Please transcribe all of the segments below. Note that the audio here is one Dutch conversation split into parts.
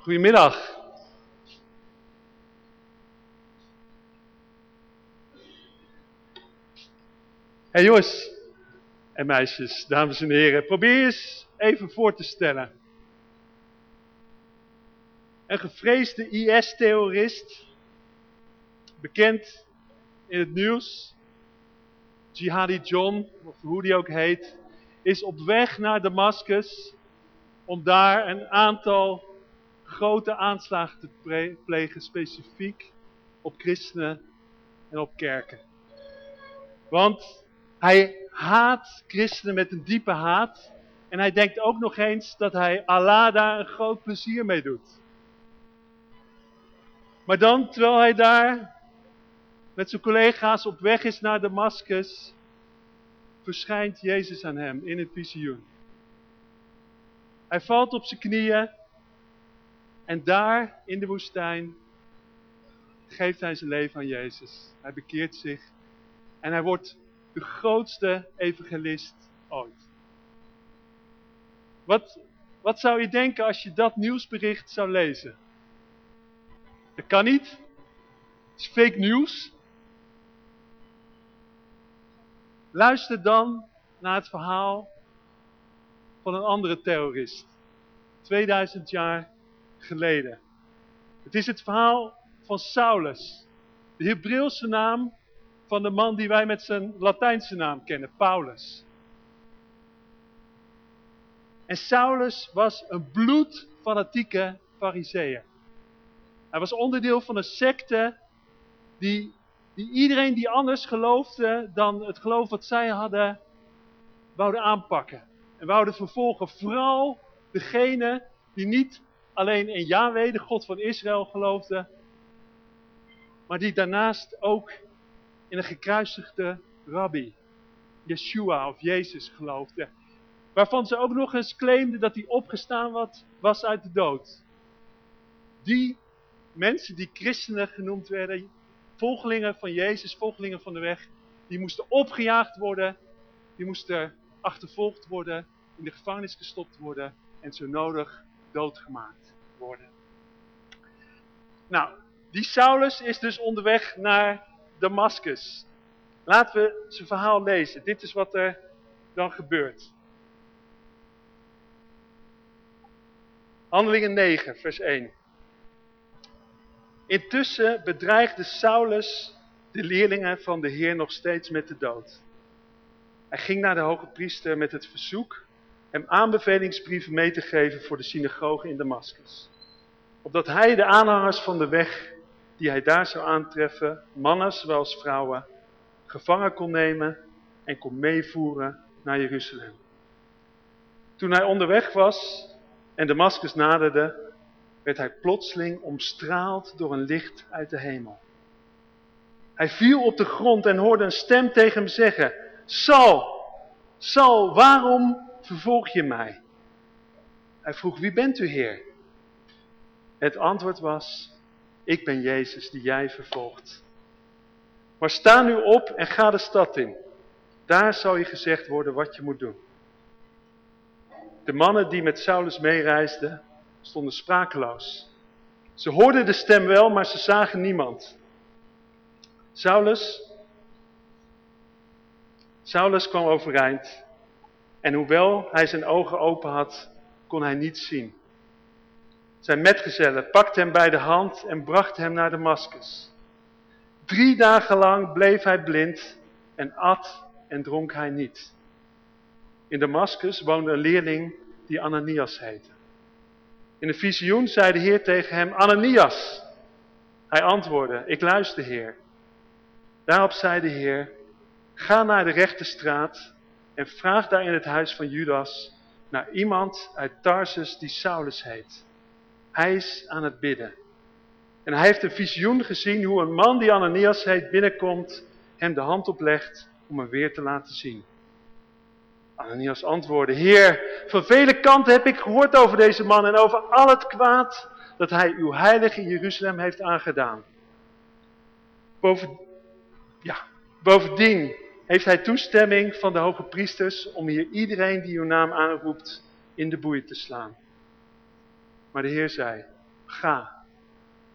Goedemiddag. Hey jongens en meisjes, dames en heren, probeer eens even voor te stellen. Een gevreesde IS-terrorist, bekend in het nieuws, Jihadi John, of hoe die ook heet, is op weg naar Damascus om daar een aantal grote aanslagen te plegen, specifiek op christenen en op kerken. Want hij haat christenen met een diepe haat en hij denkt ook nog eens dat hij Allah daar een groot plezier mee doet. Maar dan, terwijl hij daar met zijn collega's op weg is naar Damascus, verschijnt Jezus aan hem in een visioen. Hij valt op zijn knieën en daar in de woestijn geeft hij zijn leven aan Jezus. Hij bekeert zich en hij wordt de grootste evangelist ooit. Wat, wat zou je denken als je dat nieuwsbericht zou lezen? Dat kan niet. Het is fake nieuws. Luister dan naar het verhaal van een andere terrorist. 2000 jaar geleden. Het is het verhaal van Saulus. De Hebreeuwse naam van de man die wij met zijn Latijnse naam kennen, Paulus. En Saulus was een bloedfanatieke fariseer. Hij was onderdeel van een secte die, die iedereen die anders geloofde dan het geloof wat zij hadden, wouden aanpakken. En wouden vervolgen vooral degene die niet alleen in Yahweh, de God van Israël, geloofden, maar die daarnaast ook in een gekruisigde rabbi, Yeshua of Jezus geloofden. Waarvan ze ook nog eens claimden dat hij opgestaan was uit de dood. Die mensen die christenen genoemd werden, volgelingen van Jezus, volgelingen van de weg, die moesten opgejaagd worden, die moesten achtervolgd worden, in de gevangenis gestopt worden en zo nodig doodgemaakt worden. Nou, die Saulus is dus onderweg naar Damascus. Laten we zijn verhaal lezen. Dit is wat er dan gebeurt. Handelingen 9, vers 1. Intussen bedreigde Saulus de leerlingen van de Heer nog steeds met de dood. Hij ging naar de hoge priester met het verzoek hem aanbevelingsbrieven mee te geven voor de synagoge in Damascus. Opdat hij de aanhangers van de weg die hij daar zou aantreffen, mannen zowel als vrouwen, gevangen kon nemen en kon meevoeren naar Jeruzalem. Toen hij onderweg was en Damascus naderde, werd hij plotseling omstraald door een licht uit de hemel. Hij viel op de grond en hoorde een stem tegen hem zeggen, Saul, Saul, waarom vervolg je mij? Hij vroeg, wie bent u Heer? Het antwoord was, ik ben Jezus die jij vervolgt. Maar sta nu op en ga de stad in. Daar zal je gezegd worden wat je moet doen. De mannen die met Saulus meereisden, stonden sprakeloos. Ze hoorden de stem wel, maar ze zagen niemand. Saulus, Saulus kwam overeind en hoewel hij zijn ogen open had, kon hij niets zien. Zijn metgezellen pakten hem bij de hand en brachten hem naar Damascus. Drie dagen lang bleef hij blind en at en dronk hij niet. In Damascus woonde een leerling die Ananias heette. In een visioen zei de Heer tegen hem, Ananias. Hij antwoordde, ik luister Heer. Daarop zei de Heer, ga naar de rechte straat en vraag daar in het huis van Judas naar iemand uit Tarsus die Saulus heet. Hij is aan het bidden. En hij heeft een visioen gezien hoe een man die Ananias heet binnenkomt, hem de hand oplegt om hem weer te laten zien. Ananias antwoordde, Heer, van vele kanten heb ik gehoord over deze man en over al het kwaad dat hij uw heilige Jeruzalem heeft aangedaan. Boven, ja, bovendien heeft hij toestemming van de hoge priesters om hier iedereen die uw naam aanroept in de boeien te slaan. Maar de Heer zei, ga.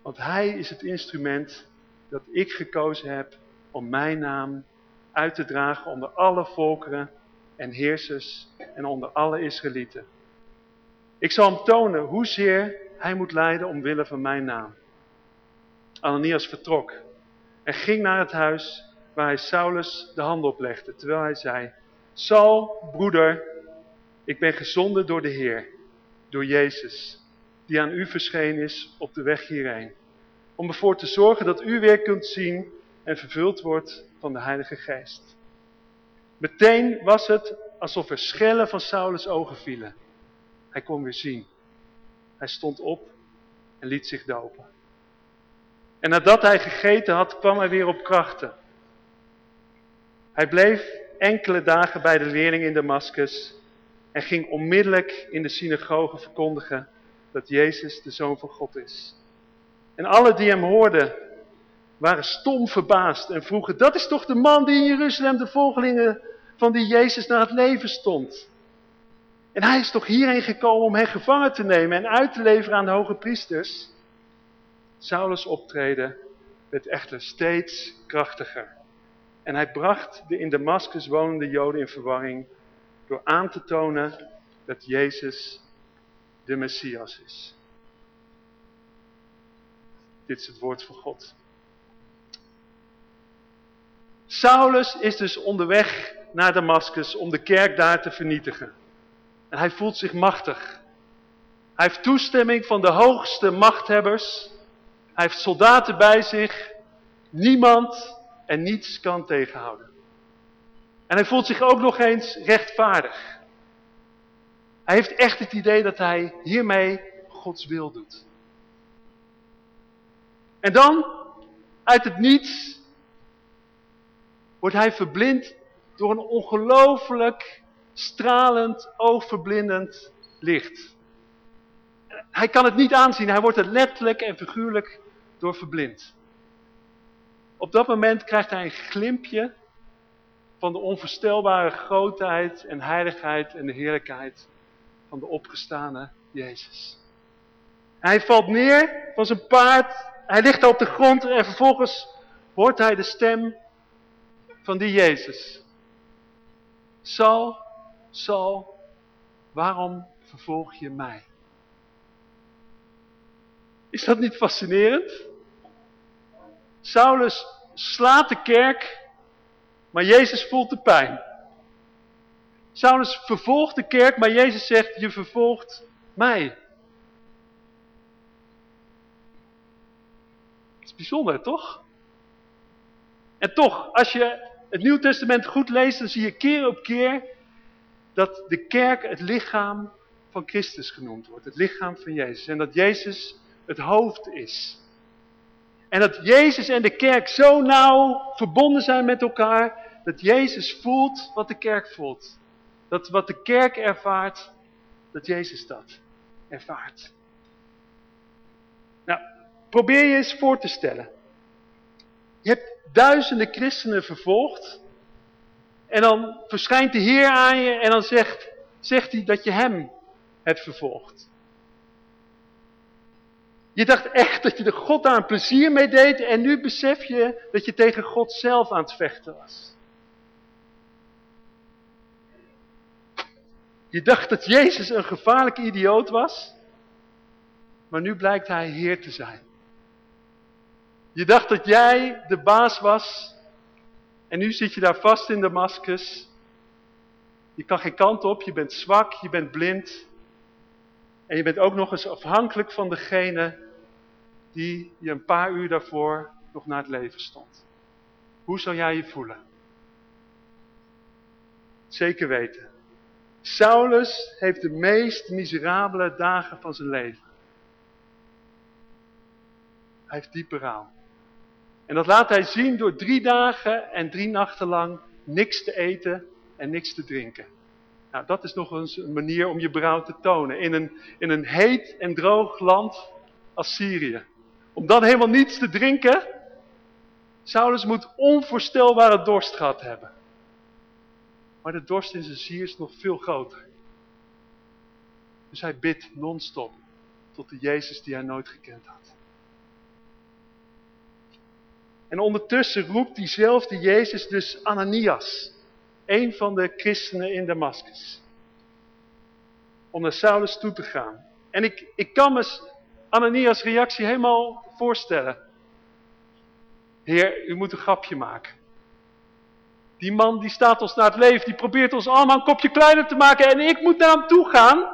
Want hij is het instrument dat ik gekozen heb om mijn naam uit te dragen onder alle volkeren en heersers en onder alle Israëlieten. Ik zal hem tonen hoezeer hij moet lijden omwille van mijn naam. Ananias vertrok en ging naar het huis waar hij Saulus de hand oplegde, terwijl hij zei, Saul, broeder, ik ben gezonden door de Heer, door Jezus, die aan u verschenen is op de weg hierheen. Om ervoor te zorgen dat u weer kunt zien en vervuld wordt van de Heilige Geest. Meteen was het alsof er schellen van Saulus ogen vielen. Hij kon weer zien. Hij stond op en liet zich dopen. En nadat hij gegeten had, kwam hij weer op krachten. Hij bleef enkele dagen bij de leerling in Damascus en ging onmiddellijk in de synagoge verkondigen dat Jezus de Zoon van God is. En alle die hem hoorden waren stom verbaasd en vroegen, dat is toch de man die in Jeruzalem de volgelingen van die Jezus naar het leven stond. En hij is toch hierheen gekomen om hen gevangen te nemen en uit te leveren aan de hoge priesters. Saulus optreden werd echter steeds krachtiger. En hij bracht de in Damascus wonende Joden in verwarring door aan te tonen dat Jezus de Messias is. Dit is het woord van God. Saulus is dus onderweg naar Damascus om de kerk daar te vernietigen. En hij voelt zich machtig. Hij heeft toestemming van de hoogste machthebbers. Hij heeft soldaten bij zich. Niemand en niets kan tegenhouden. En hij voelt zich ook nog eens rechtvaardig. Hij heeft echt het idee dat hij hiermee Gods wil doet. En dan, uit het niets, wordt hij verblind door een ongelooflijk stralend, oogverblindend licht. Hij kan het niet aanzien, hij wordt er letterlijk en figuurlijk door verblind. Op dat moment krijgt hij een glimpje van de onvoorstelbare grootheid en heiligheid en de heerlijkheid van de opgestane Jezus. Hij valt neer van zijn paard, hij ligt op de grond en vervolgens hoort hij de stem van die Jezus. Saul, Saul, waarom vervolg je mij? Is dat niet fascinerend? Saulus slaat de kerk, maar Jezus voelt de pijn. Saulus vervolgt de kerk, maar Jezus zegt, je vervolgt mij. Het is bijzonder, toch? En toch, als je het Nieuw Testament goed leest, dan zie je keer op keer dat de kerk het lichaam van Christus genoemd wordt. Het lichaam van Jezus. En dat Jezus het hoofd is. En dat Jezus en de kerk zo nauw verbonden zijn met elkaar, dat Jezus voelt wat de kerk voelt. Dat wat de kerk ervaart, dat Jezus dat ervaart. Nou, probeer je eens voor te stellen. Je hebt duizenden christenen vervolgd. En dan verschijnt de Heer aan je en dan zegt, zegt hij dat je hem hebt vervolgd. Je dacht echt dat je er God een plezier mee deed en nu besef je dat je tegen God zelf aan het vechten was. Je dacht dat Jezus een gevaarlijke idioot was, maar nu blijkt hij Heer te zijn. Je dacht dat jij de baas was. En nu zit je daar vast in Damascus. Je kan geen kant op, je bent zwak, je bent blind. En je bent ook nog eens afhankelijk van degene die je een paar uur daarvoor nog naar het leven stond. Hoe zou jij je voelen? Zeker weten. Saulus heeft de meest miserabele dagen van zijn leven. Hij heeft diepe rouw. En dat laat hij zien door drie dagen en drie nachten lang niks te eten en niks te drinken. Nou, dat is nog eens een manier om je berouw te tonen. In een, in een heet en droog land als Syrië. Om dan helemaal niets te drinken. Saulus moet onvoorstelbare dorst gehad hebben. Maar de dorst in zijn ziel is nog veel groter. Dus hij bidt non-stop. tot de Jezus die hij nooit gekend had. En ondertussen roept diezelfde Jezus dus Ananias, een van de christenen in Damascus, om naar Saulus toe te gaan. En ik, ik kan me Ananias reactie helemaal voorstellen. Heer, u moet een grapje maken. Die man die staat ons naar het leven, die probeert ons allemaal een kopje kleiner te maken en ik moet naar hem toe gaan.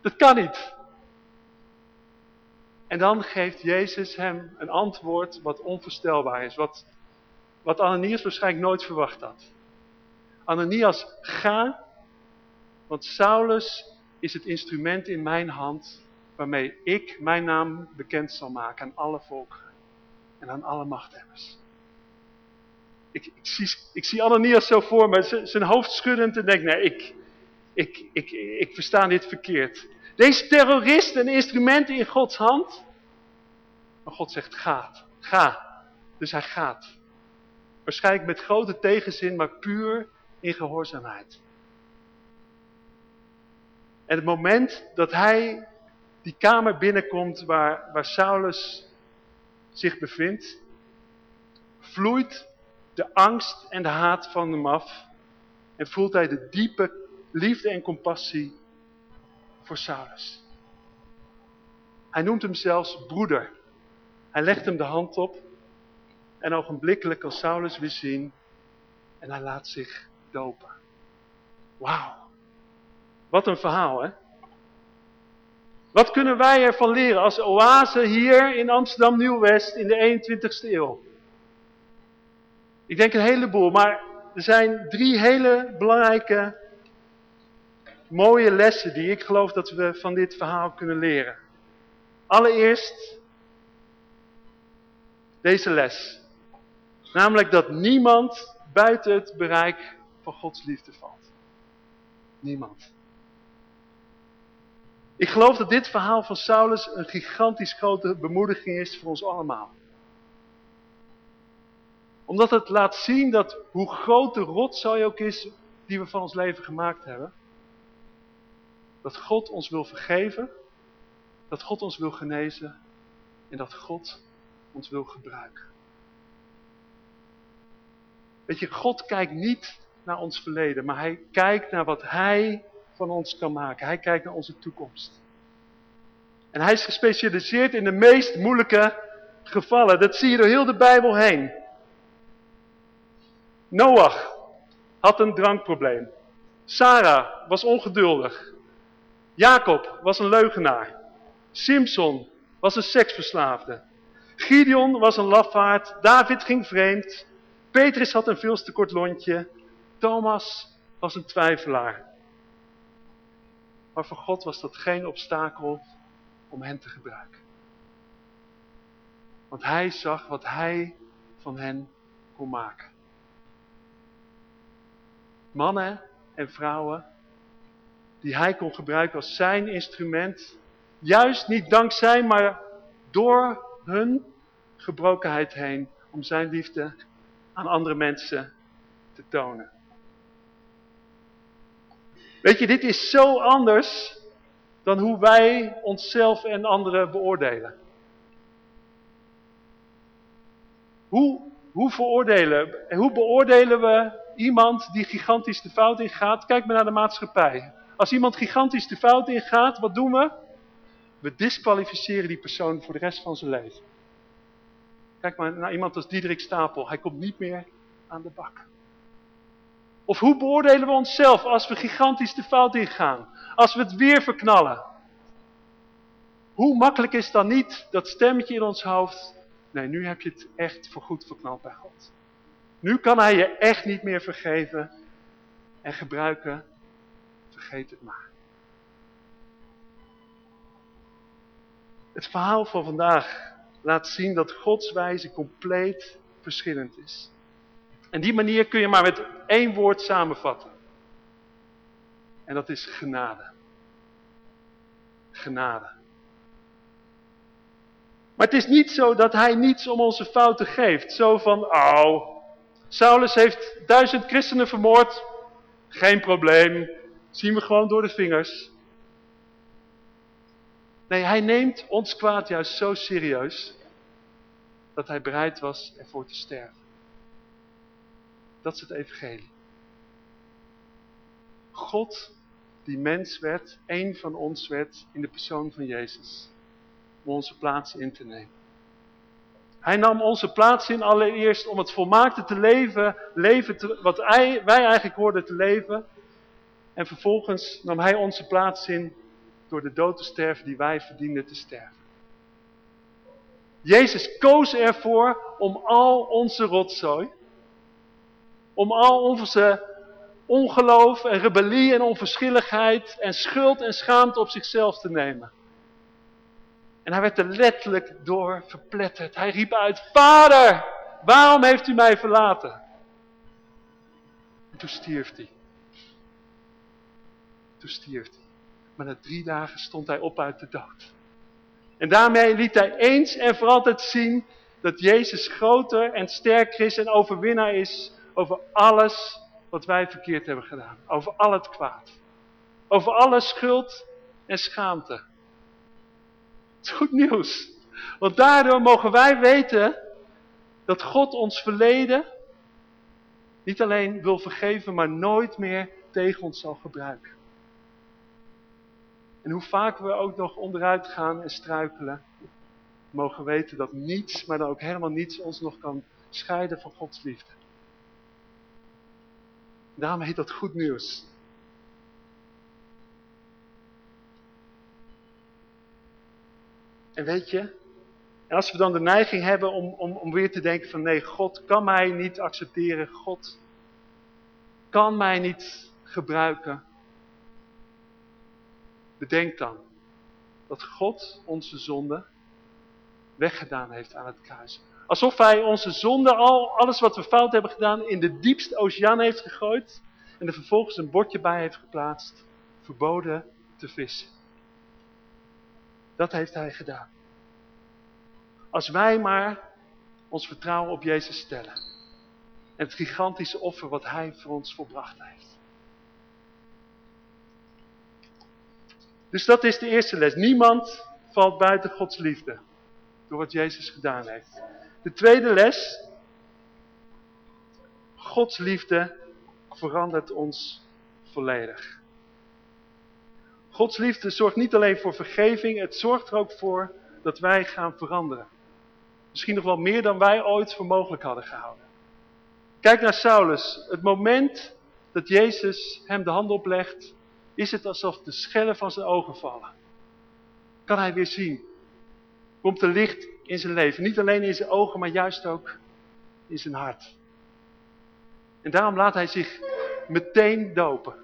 Dat kan niet. En dan geeft Jezus hem een antwoord wat onvoorstelbaar is. Wat, wat Ananias waarschijnlijk nooit verwacht had. Ananias, ga, want Saulus is het instrument in mijn hand waarmee ik mijn naam bekend zal maken aan alle volkeren en aan alle machthebbers. Ik, ik, zie, ik zie Ananias zo voor me, zijn hoofd schuddend en denk, nee, ik, ik, ik, ik versta dit verkeerd. Deze terrorist een instrument in Gods hand. Maar God zegt, gaat, ga. Dus hij gaat. Waarschijnlijk met grote tegenzin, maar puur in gehoorzaamheid. En het moment dat hij die kamer binnenkomt waar, waar Saulus zich bevindt, vloeit de angst en de haat van hem af en voelt hij de diepe liefde en compassie voor Saulus. Hij noemt hem zelfs broeder. Hij legt hem de hand op en ogenblikkelijk kan Saulus weer zien en hij laat zich dopen. Wauw. Wat een verhaal hè. Wat kunnen wij ervan leren als oase hier in Amsterdam Nieuw-West in de 21ste eeuw? Ik denk een heleboel, maar er zijn drie hele belangrijke, mooie lessen die ik geloof dat we van dit verhaal kunnen leren. Allereerst deze les. Namelijk dat niemand buiten het bereik van Gods liefde valt. Niemand. Ik geloof dat dit verhaal van Saulus een gigantisch grote bemoediging is voor ons allemaal. Omdat het laat zien dat hoe groot de rotzooi ook is die we van ons leven gemaakt hebben. Dat God ons wil vergeven. Dat God ons wil genezen. En dat God ons wil gebruiken. Weet je, God kijkt niet naar ons verleden, maar hij kijkt naar wat hij van ons kan maken. Hij kijkt naar onze toekomst. En hij is gespecialiseerd in de meest moeilijke gevallen. Dat zie je door heel de Bijbel heen. Noach had een drankprobleem. Sarah was ongeduldig. Jacob was een leugenaar. Simpson was een seksverslaafde. Gideon was een lafaard. David ging vreemd. Petrus had een veel te kort lontje. Thomas was een twijfelaar. Maar voor God was dat geen obstakel om hen te gebruiken. Want hij zag wat hij van hen kon maken. Mannen en vrouwen die hij kon gebruiken als zijn instrument. Juist niet dankzij, maar door hun gebrokenheid heen. Om zijn liefde aan andere mensen te tonen. Weet je, dit is zo anders dan hoe wij onszelf en anderen beoordelen. Hoe, hoe, veroordelen, hoe beoordelen we iemand die gigantisch de fout ingaat? Kijk maar naar de maatschappij. Als iemand gigantisch de fout ingaat, wat doen we? We disqualificeren die persoon voor de rest van zijn leven. Kijk maar naar iemand als Diederik Stapel. Hij komt niet meer aan de bak. Of hoe beoordelen we onszelf als we gigantisch de fout ingaan? Als we het weer verknallen? Hoe makkelijk is dan niet dat stemmetje in ons hoofd? Nee, nu heb je het echt voorgoed verknald bij God. Nu kan hij je echt niet meer vergeven en gebruiken. Vergeet het maar. Het verhaal van vandaag laat zien dat Gods wijze compleet verschillend is. En die manier kun je maar met één woord samenvatten. En dat is genade. Genade. Het is niet zo dat hij niets om onze fouten geeft. Zo van, oh, Saulus heeft duizend christenen vermoord. Geen probleem. Zien we gewoon door de vingers. Nee, hij neemt ons kwaad juist zo serieus dat hij bereid was ervoor te sterven. Dat is het evangelie. God die mens werd, één van ons werd in de persoon van Jezus. Om onze plaats in te nemen. Hij nam onze plaats in allereerst om het volmaakte te leven, leven wat wij eigenlijk hoorden te leven. En vervolgens nam hij onze plaats in door de dood te sterven die wij verdienden te sterven. Jezus koos ervoor om al onze rotzooi, om al onze ongeloof en rebellie en onverschilligheid en schuld en schaamte op zichzelf te nemen. En hij werd er letterlijk door verpletterd. Hij riep uit, Vader, waarom heeft u mij verlaten? En toen stierf hij. Toen stierf hij. Maar na drie dagen stond hij op uit de dood. En daarmee liet hij eens en voor altijd zien dat Jezus groter en sterker is en overwinnaar is over alles wat wij verkeerd hebben gedaan. Over al het kwaad. Over alle schuld en schaamte. Is goed nieuws. Want daardoor mogen wij weten dat God ons verleden niet alleen wil vergeven, maar nooit meer tegen ons zal gebruiken. En hoe vaak we ook nog onderuit gaan en struikelen, mogen weten dat niets, maar dan ook helemaal niets ons nog kan scheiden van Gods liefde. Daarom heet dat goed nieuws. En weet je, en als we dan de neiging hebben om, om, om weer te denken van nee, God kan mij niet accepteren, God kan mij niet gebruiken. Bedenk dan dat God onze zonde weggedaan heeft aan het kruis. Alsof hij onze zonde, al, alles wat we fout hebben gedaan, in de diepste oceaan heeft gegooid. En er vervolgens een bordje bij heeft geplaatst. Verboden te vissen. Dat heeft hij gedaan. Als wij maar ons vertrouwen op Jezus stellen. En het gigantische offer wat hij voor ons volbracht heeft. Dus dat is de eerste les. Niemand valt buiten Gods liefde. Door wat Jezus gedaan heeft. De tweede les. Gods liefde verandert ons volledig. Gods liefde zorgt niet alleen voor vergeving, het zorgt er ook voor dat wij gaan veranderen. Misschien nog wel meer dan wij ooit voor mogelijk hadden gehouden. Kijk naar Saulus. Het moment dat Jezus hem de hand oplegt, is het alsof de schellen van zijn ogen vallen. Kan hij weer zien. Komt er licht in zijn leven. Niet alleen in zijn ogen, maar juist ook in zijn hart. En daarom laat hij zich meteen dopen.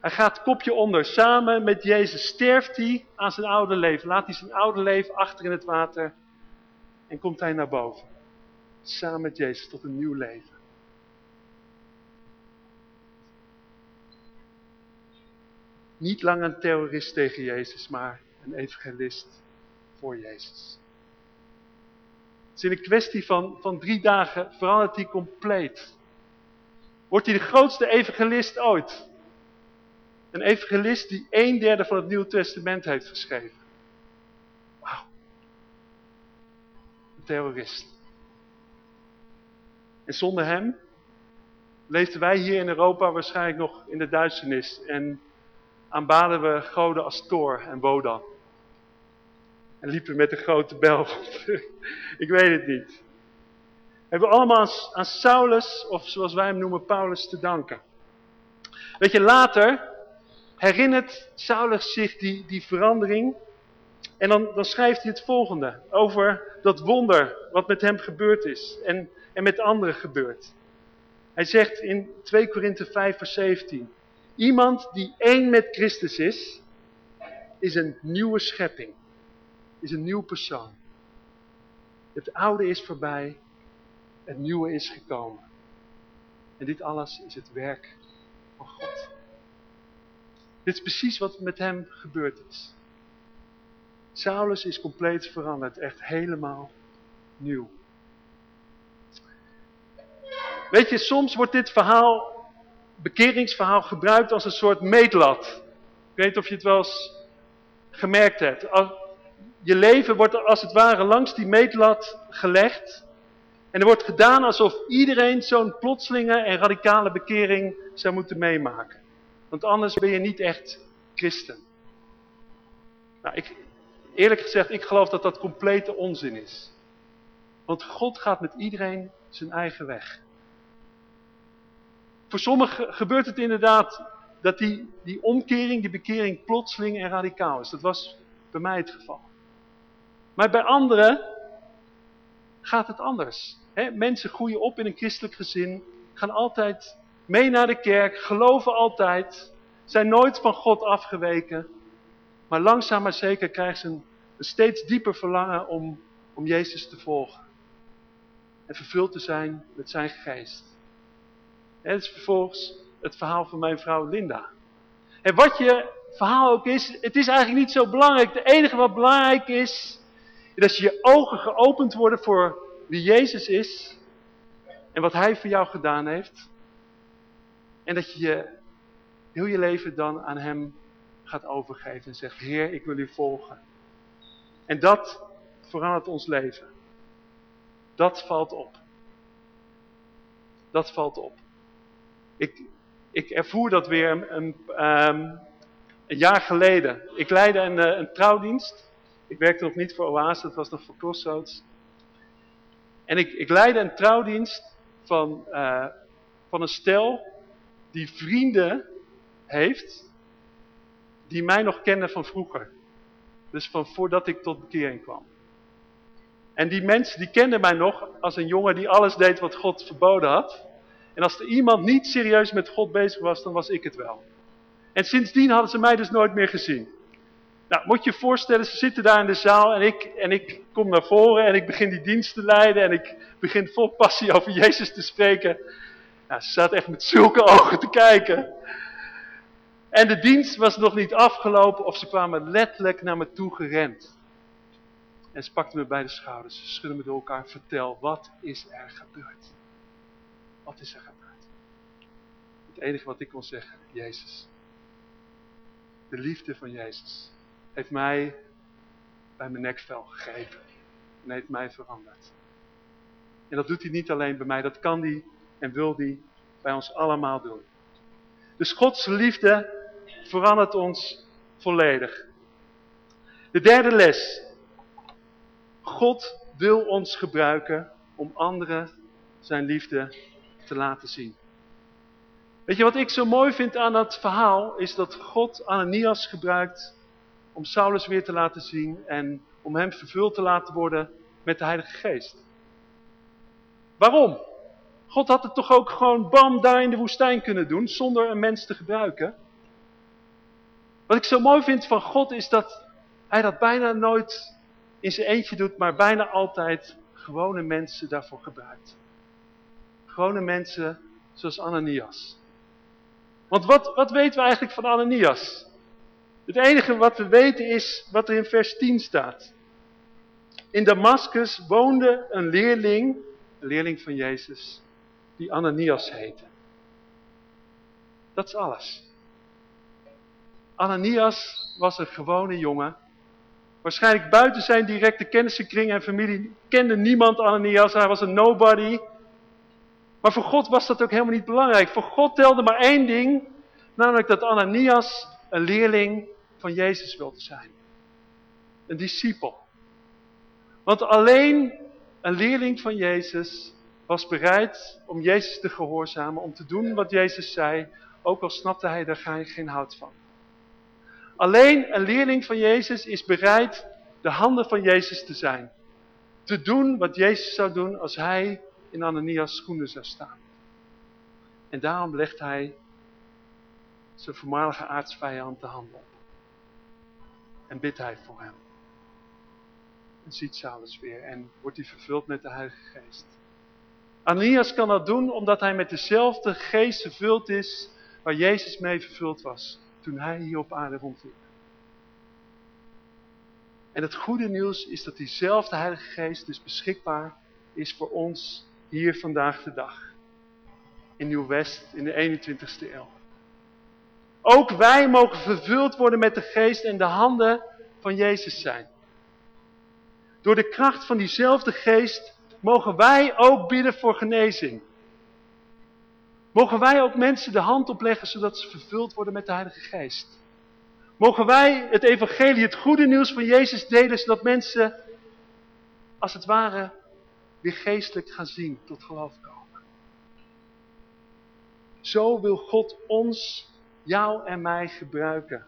Hij gaat kopje onder. Samen met Jezus sterft hij aan zijn oude leven. Laat hij zijn oude leven achter in het water. En komt hij naar boven. Samen met Jezus tot een nieuw leven. Niet lang een terrorist tegen Jezus, maar een evangelist voor Jezus. Het is in een kwestie van, van drie dagen verandert hij compleet. Wordt hij de grootste evangelist ooit. Een evangelist die een derde van het Nieuwe Testament heeft geschreven. Wauw. Een terrorist. En zonder hem leefden wij hier in Europa waarschijnlijk nog in de duisternis. En aanbaden we goden als Thor en Wodan. En liepen met een grote bel. Ik weet het niet. We hebben allemaal aan Saulus, of zoals wij hem noemen, Paulus, te danken. Weet je, later herinnert Saulus zich die, die verandering. En dan, dan schrijft hij het volgende over dat wonder wat met hem gebeurd is. En, en met anderen gebeurt. Hij zegt in 2 Korinthe 5 vers 17. Iemand die één met Christus is, is een nieuwe schepping is een nieuw persoon. Het oude is voorbij, het nieuwe is gekomen. En dit alles is het werk van God. Dit is precies wat met hem gebeurd is. Saulus is compleet veranderd, echt helemaal nieuw. Weet je, soms wordt dit verhaal, bekeringsverhaal, gebruikt als een soort meetlat. Ik weet niet of je het wel eens gemerkt hebt. Je leven wordt als het ware langs die meetlat gelegd. En er wordt gedaan alsof iedereen zo'n plotselinge en radicale bekering zou moeten meemaken. Want anders ben je niet echt christen. Nou, ik, eerlijk gezegd, ik geloof dat dat complete onzin is. Want God gaat met iedereen zijn eigen weg. Voor sommigen gebeurt het inderdaad dat die, die omkering, die bekering plotseling en radicaal is. Dat was bij mij het geval. Maar bij anderen gaat het anders. mensen groeien op in een christelijk gezin, gaan altijd mee naar de kerk, geloven altijd, zijn nooit van God afgeweken. Maar langzaam maar zeker krijgen ze een, een steeds dieper verlangen om, om Jezus te volgen. En vervuld te zijn met zijn geest. En dat is vervolgens het verhaal van mijn vrouw Linda. En wat je verhaal ook is, het is eigenlijk niet zo belangrijk. Het enige wat belangrijk is, is dat je ogen geopend worden voor wie Jezus is. En wat hij voor jou gedaan heeft. En dat je je heel je leven dan aan hem gaat overgeven en zegt, Heer, ik wil u volgen. En dat verandert ons leven. Dat valt op. Dat valt op. Ik, ik ervoer dat weer een, een, ehm, een jaar geleden. Ik leidde een, eh, een, trouwdienst. Ik werkte nog niet voor Oase, dat was nog voor Crossroads. En ik, ik leidde een trouwdienst van, uh, van een stel die vrienden heeft die mij nog kennen van vroeger. Dus van voordat ik tot bekering kwam. En die mensen die kenden mij nog als een jongen die alles deed wat God verboden had. En als er iemand niet serieus met God bezig was, dan was ik het wel. En sindsdien hadden ze mij dus nooit meer gezien. Nou, moet je je voorstellen, ze zitten daar in de zaal en ik, en ik kom naar voren en ik begin die dienst te leiden en ik begin vol passie over Jezus te spreken. Nou, ze zaten echt met zulke ogen te kijken. En de dienst was nog niet afgelopen of ze kwamen letterlijk naar me toe gerend. En ze pakten me bij de schouders, ze schudden me door elkaar. Vertel, wat is er gebeurd? Wat is er gebeurd? Het enige wat ik kon zeggen, Jezus. De liefde van Jezus heeft mij bij mijn nekvel gegrepen. En heeft mij veranderd. En dat doet hij niet alleen bij mij, dat kan hij en wil hij bij ons allemaal doen. Dus Gods liefde verandert ons volledig. De derde les. God wil ons gebruiken om anderen zijn liefde te laten zien. Weet je wat ik zo mooi vind aan dat verhaal? Is dat God Ananias gebruikt om Saulus weer te laten zien en om hem vervuld te laten worden met de Heilige Geest. Waarom? God had het toch ook gewoon bam daar in de woestijn kunnen doen zonder een mens te gebruiken. Wat ik zo mooi vind van God is dat hij dat bijna nooit in zijn eentje doet, maar bijna altijd gewone mensen daarvoor gebruikt. Gewone mensen zoals Ananias. Want wat, wat weten we eigenlijk van Ananias? Het enige wat we weten is wat er in vers 10 staat. In Damascus woonde een leerling, een leerling van Jezus, die Ananias heette. Dat is alles. Ananias was een gewone jongen. Waarschijnlijk buiten zijn directe kennissenkring en familie kende niemand Ananias. Hij was een nobody. Maar voor God was dat ook helemaal niet belangrijk. Voor God telde maar één ding. Namelijk dat Ananias een leerling van Jezus wilde zijn. Een discipel. Want alleen een leerling van Jezus was bereid om Jezus te gehoorzamen. Om te doen wat Jezus zei. Ook al snapte hij daar geen hout van. Alleen een leerling van Jezus is bereid de handen van Jezus te zijn. Te doen wat Jezus zou doen als hij in Ananias schoenen zou staan. En daarom legt hij zijn voormalige aartsvijand de handen op. En bidt hij voor hem. En ziet Saulus weer en wordt hij vervuld met de Heilige Geest. Ananias kan dat doen omdat hij met dezelfde geest vervuld is waar Jezus mee vervuld was toen hij hier op aarde rondliep. En het goede nieuws is dat diezelfde Heilige Geest dus beschikbaar is voor ons hier vandaag de dag. In Nieuw-West in de 21ste eeuw. Ook wij mogen vervuld worden met de geest en de handen van Jezus zijn. Door de kracht van diezelfde geest mogen wij ook bidden voor genezing. Mogen wij ook mensen de hand opleggen zodat ze vervuld worden met de Heilige Geest. Mogen wij het evangelie, het goede nieuws van Jezus delen, zodat mensen, als het ware, weer geestelijk gaan zien, tot geloof komen. Zo wil God ons, jou en mij gebruiken,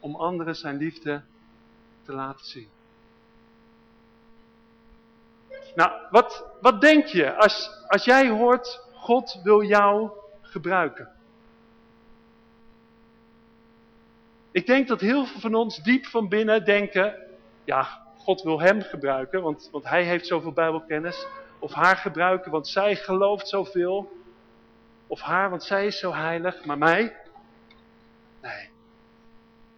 om anderen zijn liefde te laten zien. Nou, wat, wat denk je als, als jij hoort, God wil jou gebruiken? Ik denk dat heel veel van ons diep van binnen denken, ja, God wil hem gebruiken, want, want hij heeft zoveel bijbelkennis. Of haar gebruiken, want zij gelooft zoveel. Of haar, want zij is zo heilig. Maar mij? Nee.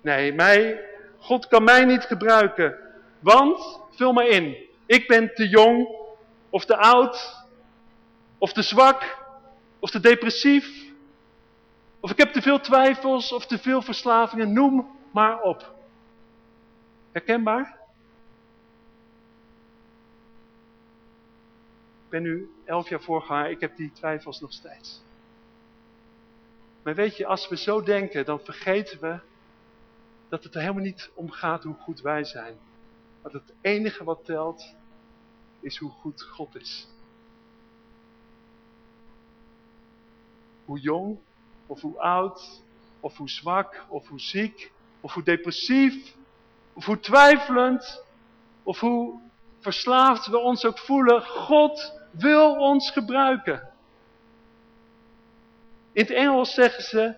Nee, mij, God kan mij niet gebruiken. Want, vul maar in, ik ben te jong, of te oud, of te zwak, of te depressief, of ik heb te veel twijfels, of te veel verslavingen, noem maar op. Herkenbaar? Ik ben nu elf jaar voorganger, ik heb die twijfels nog steeds. Maar weet je, als we zo denken, dan vergeten we dat het er helemaal niet om gaat hoe goed wij zijn. Dat het enige wat telt, is hoe goed God is. Hoe jong, of hoe oud, of hoe zwak, of hoe ziek, of hoe depressief, of hoe twijfelend, of hoe verslaafd we ons ook voelen. God wil ons gebruiken. In het Engels zeggen ze,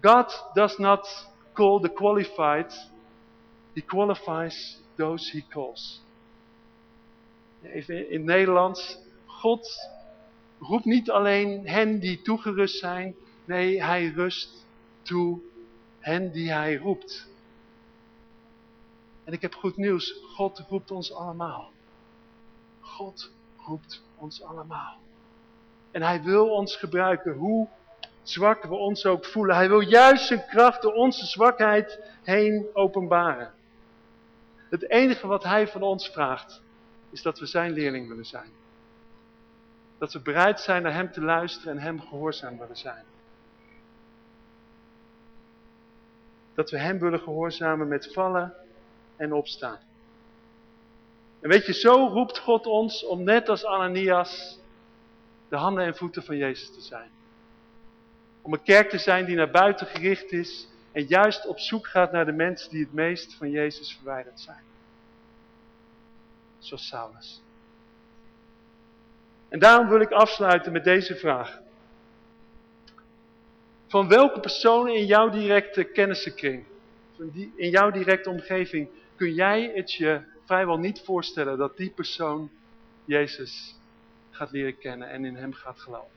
God does not call the qualified, he qualifies those he calls. Even in het Nederlands, God roept niet alleen hen die toegerust zijn, nee, hij rust toe hen die hij roept. En ik heb goed nieuws, God roept ons allemaal. God roept ons allemaal. En hij wil ons gebruiken, hoe zwak we ons ook voelen. Hij wil juist zijn kracht door onze zwakheid heen openbaren. Het enige wat hij van ons vraagt, is dat we zijn leerling willen zijn. Dat we bereid zijn naar hem te luisteren en hem gehoorzaam willen zijn. Dat we hem willen gehoorzamen met vallen en opstaan. En weet je, zo roept God ons om net als Ananias de handen en voeten van Jezus te zijn. Om een kerk te zijn die naar buiten gericht is en juist op zoek gaat naar de mensen die het meest van Jezus verwijderd zijn. Zoals Saulus. En daarom wil ik afsluiten met deze vraag. Van welke personen in jouw directe kennissenkring, in jouw directe omgeving, kun jij het je vrijwel niet voorstellen dat die persoon Jezus gaat leren kennen en in hem gaat geloven.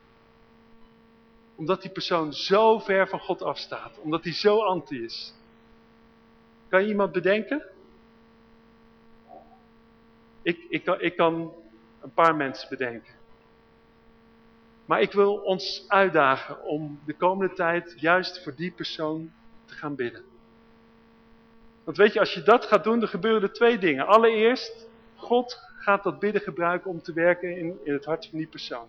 Omdat die persoon zo ver van God afstaat. Omdat hij zo anti is. Kan je iemand bedenken? Ik, ik, kan, ik kan een paar mensen bedenken. Maar ik wil ons uitdagen om de komende tijd juist voor die persoon te gaan bidden. Want weet je, als je dat gaat doen, dan gebeuren er twee dingen. Allereerst, God gaat dat bidden gebruiken om te werken in, in het hart van die persoon.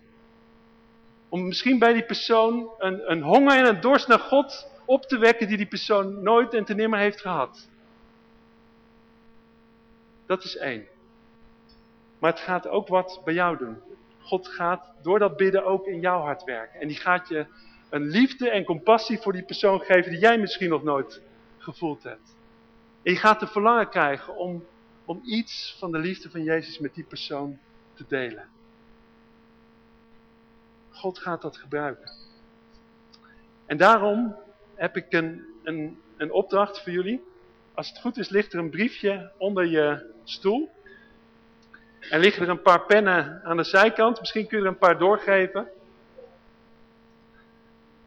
Om misschien bij die persoon een, een honger en een dorst naar God op te wekken die die persoon nooit en ten nimmer heeft gehad. Dat is één. Maar het gaat ook wat bij jou doen. God gaat door dat bidden ook in jouw hart werken. En die gaat je een liefde en compassie voor die persoon geven die jij misschien nog nooit gevoeld hebt. En je gaat de verlangen krijgen om om iets van de liefde van Jezus met die persoon te delen. God gaat dat gebruiken. En daarom heb ik een, een, een opdracht voor jullie. Als het goed is ligt er een briefje onder je stoel. En liggen er een paar pennen aan de zijkant. Misschien kun je er een paar doorgeven.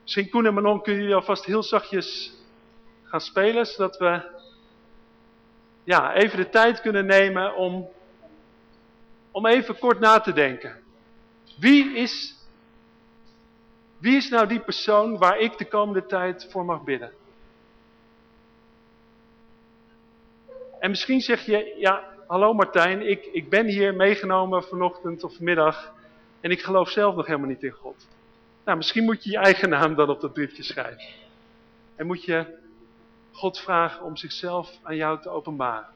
Misschien Koen en Manon kunnen jullie alvast heel zachtjes gaan spelen. Zodat we ja, even de tijd kunnen nemen om, om even kort na te denken. Wie is, wie is nou die persoon waar ik de komende tijd voor mag bidden? En misschien zeg je, ja, hallo Martijn, ik, ik ben hier meegenomen vanochtend of vanmiddag en ik geloof zelf nog helemaal niet in God. Nou, misschien moet je je eigen naam dan op dat briefje schrijven. En moet je God vragen om zichzelf aan jou te openbaren.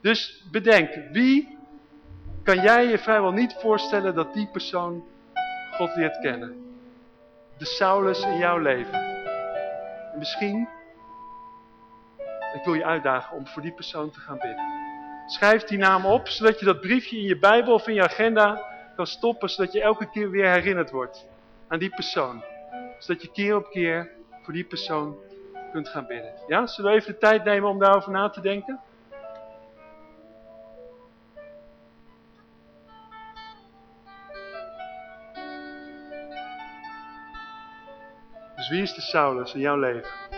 Dus bedenk, wie kan jij je vrijwel niet voorstellen dat die persoon God leert kennen? De Saulus in jouw leven. En misschien, ik wil je uitdagen om voor die persoon te gaan bidden. Schrijf die naam op, zodat je dat briefje in je Bijbel of in je agenda kan stoppen, zodat je elke keer weer herinnerd wordt aan die persoon. Zodat je keer op keer voor die persoon kunt gaan bidden. Ja, zullen we even de tijd nemen om daarover na te denken? Dus wie is de Saulus in jouw leven?